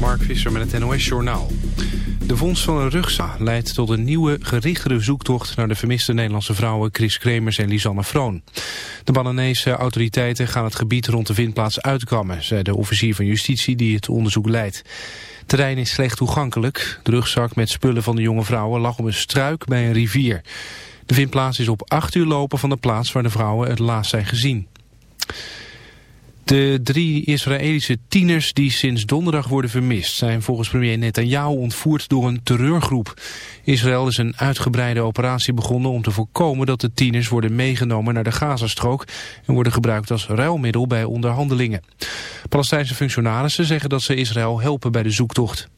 Mark Visser met het NOS-journaal. De vondst van een rugza leidt tot een nieuwe, gerichtere zoektocht... naar de vermiste Nederlandse vrouwen Chris Kremers en Lisanne Vroon. De Balanese autoriteiten gaan het gebied rond de vindplaats uitkammen... zei de officier van justitie die het onderzoek leidt. Terrein is slecht toegankelijk. De rugzak met spullen van de jonge vrouwen lag op een struik bij een rivier. De vindplaats is op acht uur lopen van de plaats waar de vrouwen het laatst zijn gezien. De drie Israëlische tieners die sinds donderdag worden vermist... zijn volgens premier Netanyahu ontvoerd door een terreurgroep. Israël is een uitgebreide operatie begonnen om te voorkomen... dat de tieners worden meegenomen naar de Gazastrook... en worden gebruikt als ruilmiddel bij onderhandelingen. Palestijnse functionarissen zeggen dat ze Israël helpen bij de zoektocht.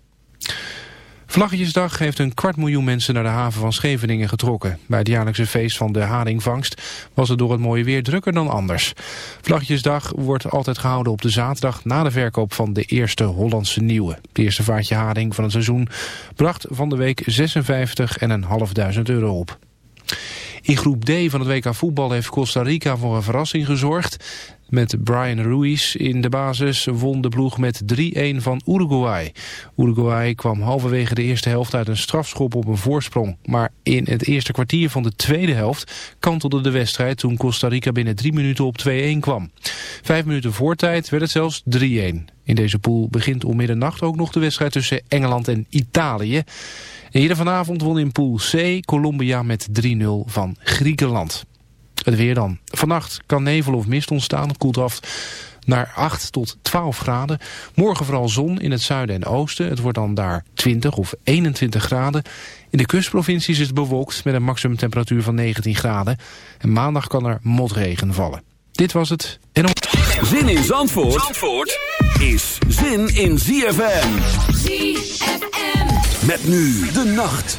Vlaggetjesdag heeft een kwart miljoen mensen naar de haven van Scheveningen getrokken. Bij het jaarlijkse feest van de haringvangst was het door het mooie weer drukker dan anders. Vlaggetjesdag wordt altijd gehouden op de zaterdag na de verkoop van de eerste Hollandse nieuwe. Het eerste vaartje haring van het seizoen bracht van de week 56.500 euro op. In groep D van het WK voetbal heeft Costa Rica voor een verrassing gezorgd. Met Brian Ruiz in de basis won de ploeg met 3-1 van Uruguay. Uruguay kwam halverwege de eerste helft uit een strafschop op een voorsprong. Maar in het eerste kwartier van de tweede helft kantelde de wedstrijd toen Costa Rica binnen drie minuten op 2-1 kwam. Vijf minuten voor tijd werd het zelfs 3-1. In deze pool begint om middernacht ook nog de wedstrijd tussen Engeland en Italië. En hier vanavond won in pool C Colombia met 3-0 van Griekenland. Het weer dan. Vannacht kan nevel of mist ontstaan. Het koelt af naar 8 tot 12 graden. Morgen vooral zon in het zuiden en oosten. Het wordt dan daar 20 of 21 graden. In de kustprovincies is het bewolkt met een maximumtemperatuur van 19 graden. En maandag kan er motregen vallen. Dit was het. En... Zin in Zandvoort, Zandvoort is zin in ZFM. ZFM. Met nu de nacht.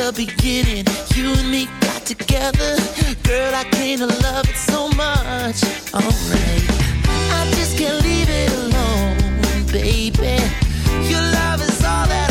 the beginning, you and me got together. Girl, I came to love it so much. Alright, I just can't leave it alone, baby. Your love is all that.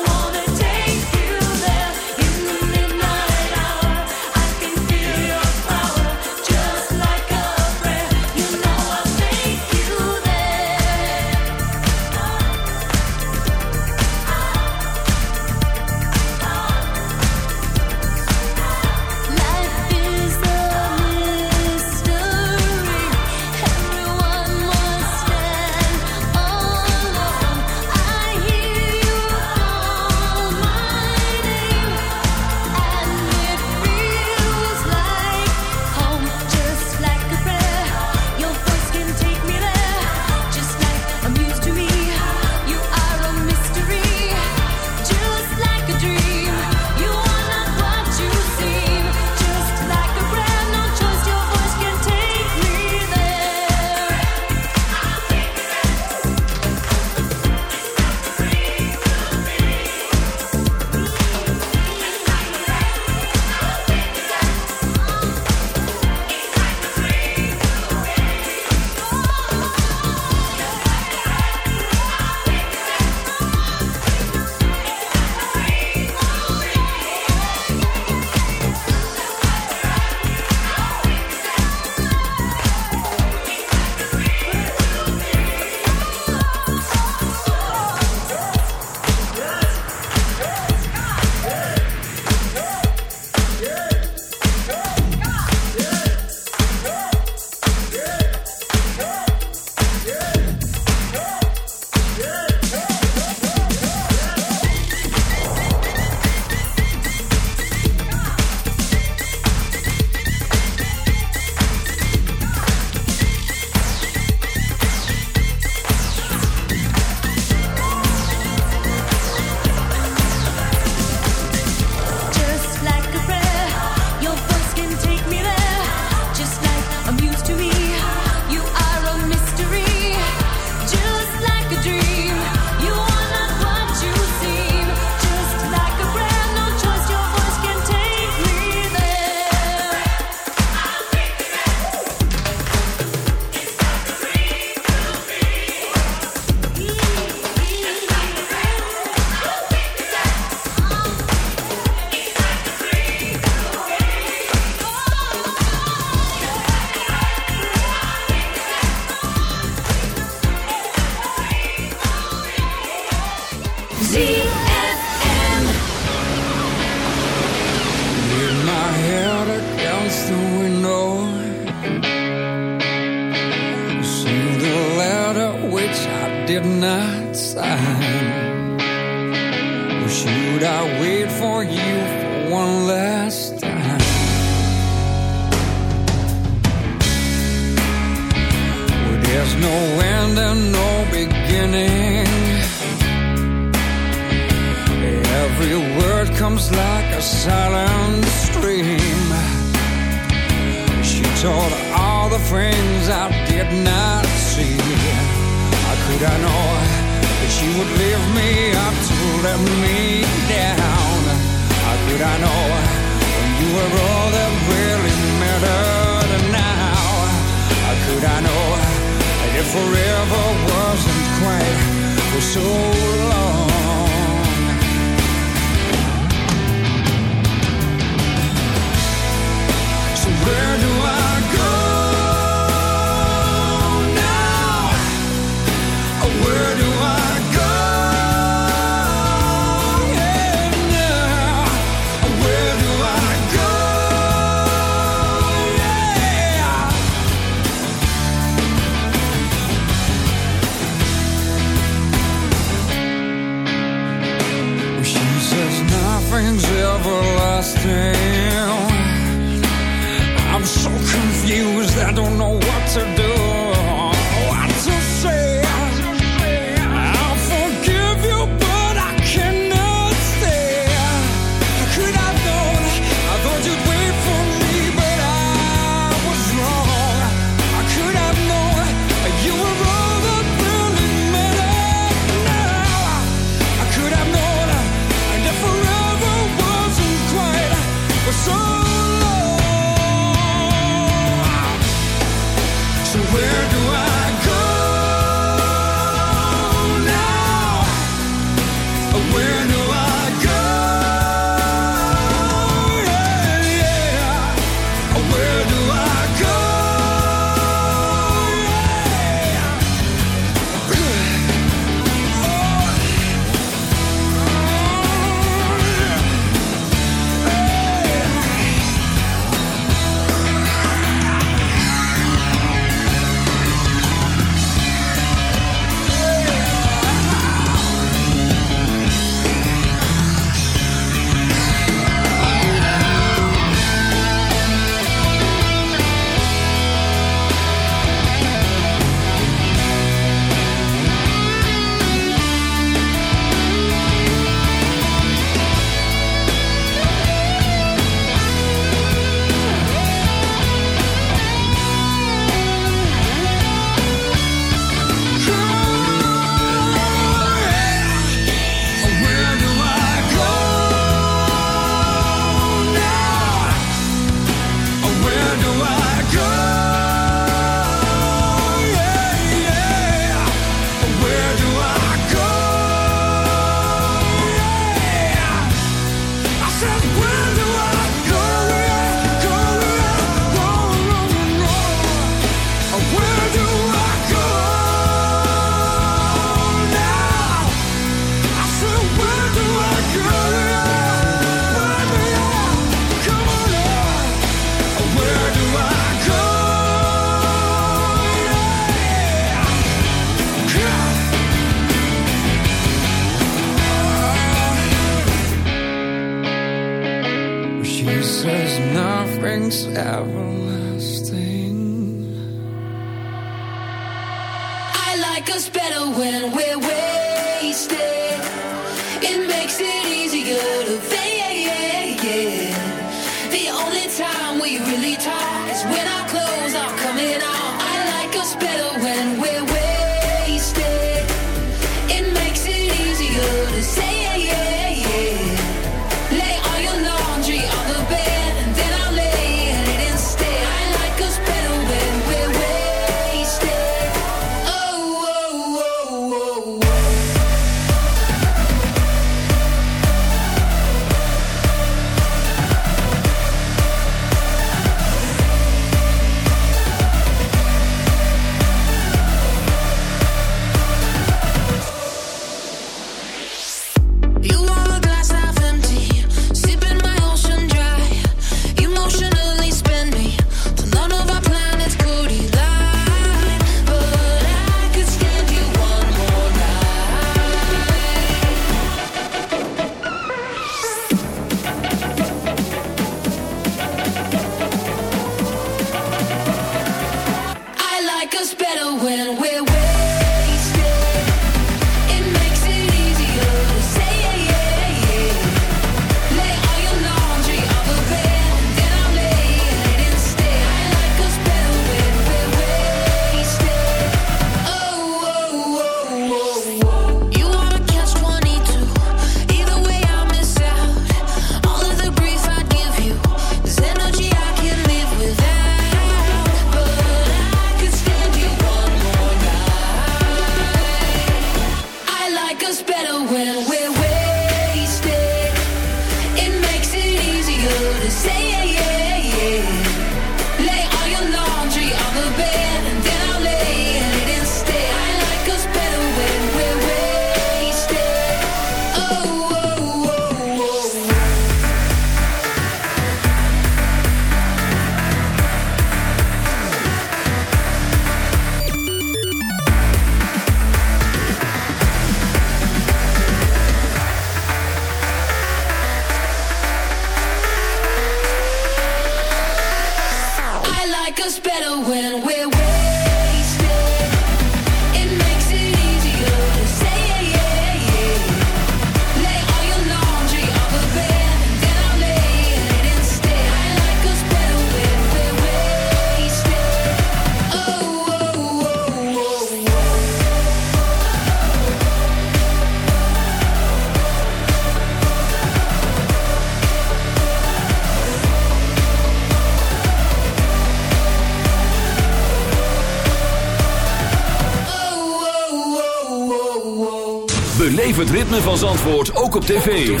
Ritme van Zandvoort ook op tv.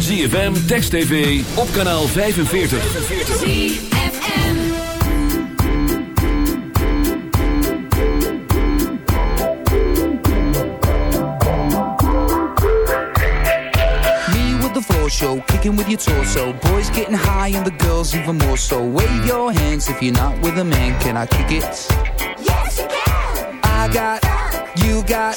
ZFM, Text TV, op kanaal 45. ZFM. Me with the floor show, kicking with your torso. Boys getting high and the girls even more so. Wave your hands if you're not with a man. Can I kick it? Yes, you can. I got, you got,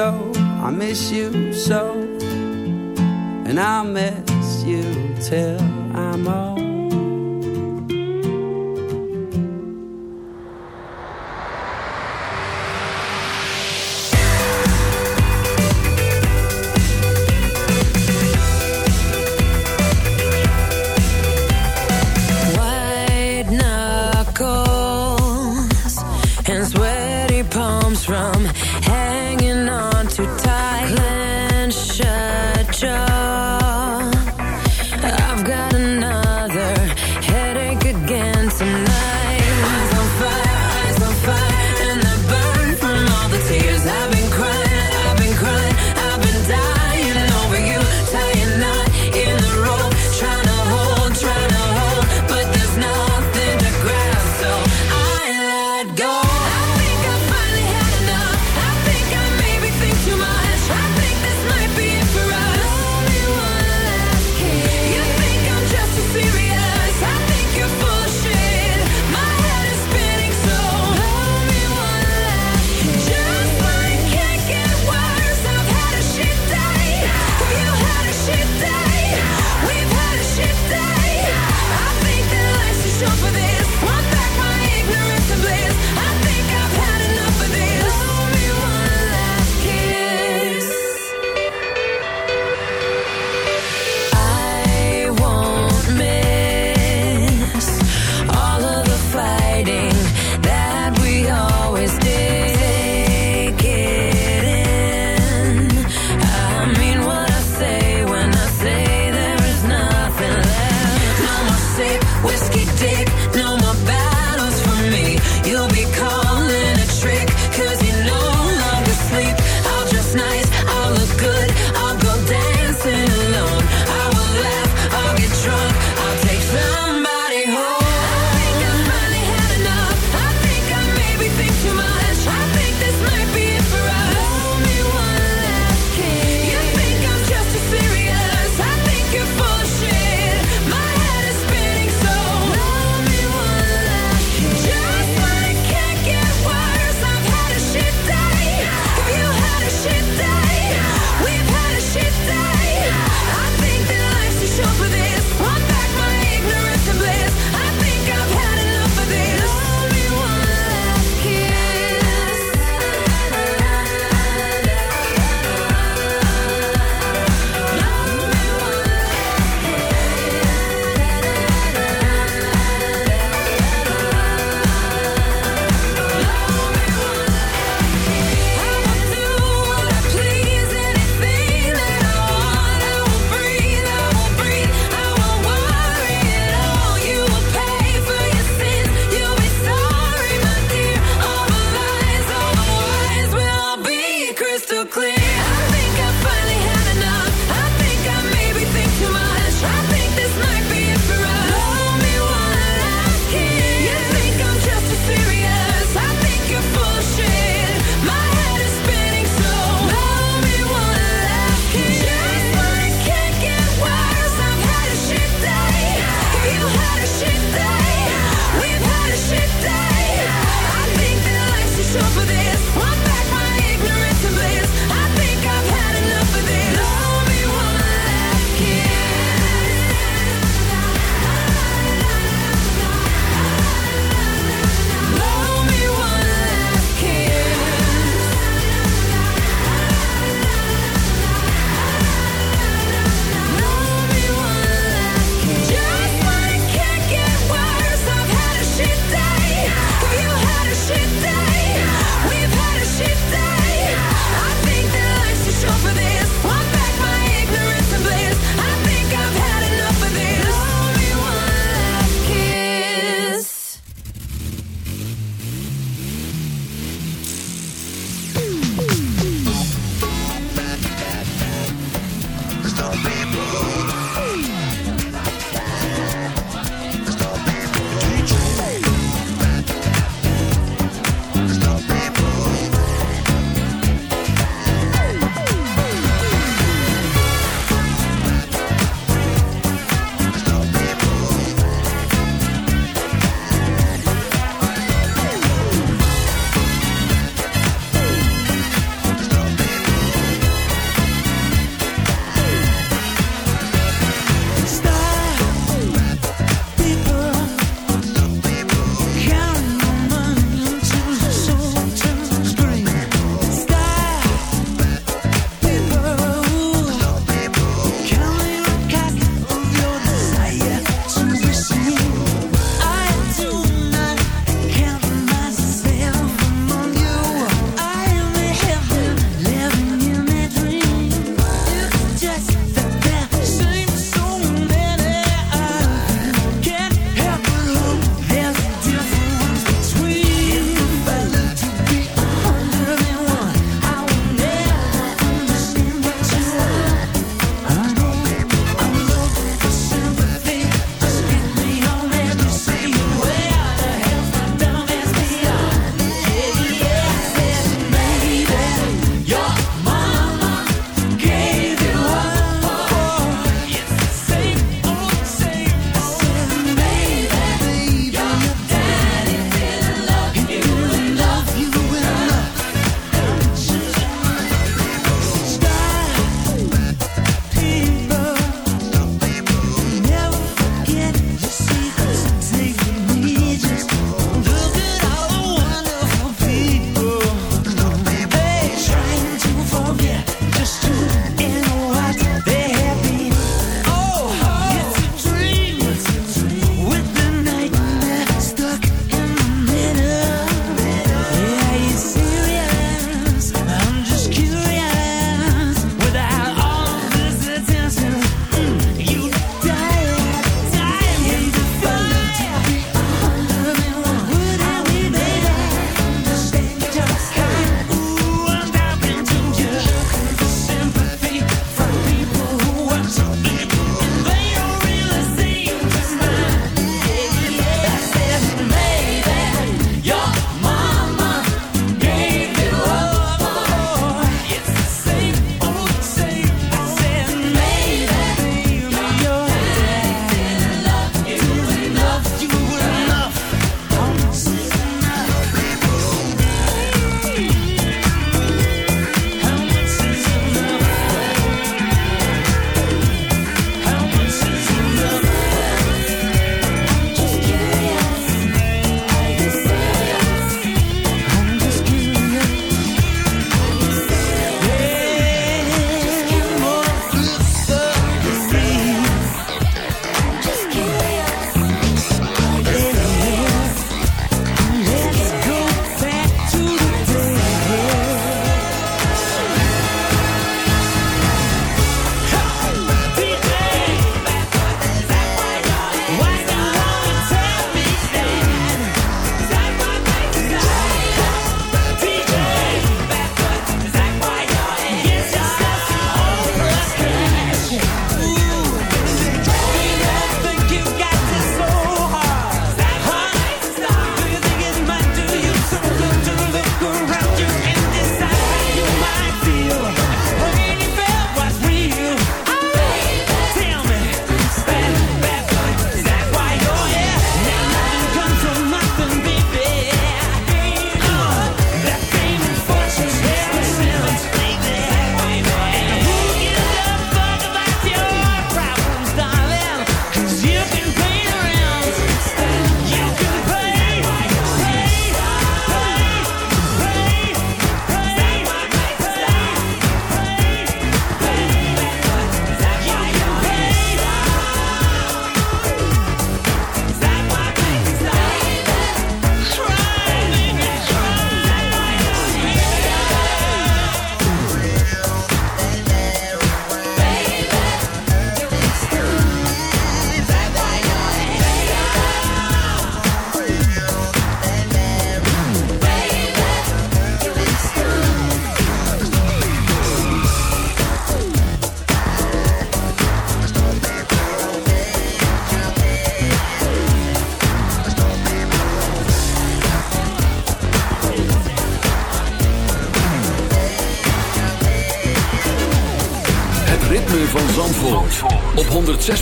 so. I miss you so. And I'll miss you till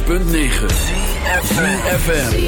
106.9 FM.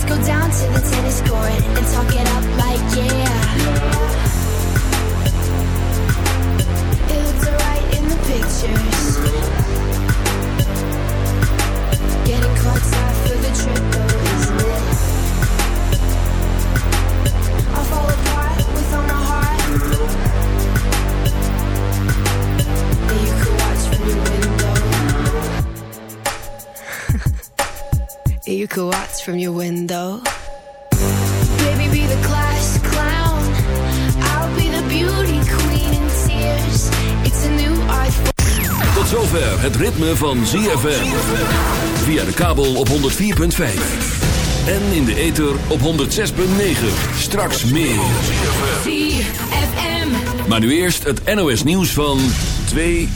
Let's go down to the tennis court and talk it up like yeah. It looks alright in the pictures. Getting caught side for the trip, though, isn't it? I'll fall apart with all my heart. That you could watch from your window. You could watch from your window. Baby, be the class clown. I'll be the beauty queen in tears. It's a new form. Tot zover het ritme van ZFM. Via de kabel op 104.5. En in de ether op 106.9. Straks meer. ZFM. Maar nu eerst het NOS nieuws van 2 uur.